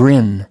grin.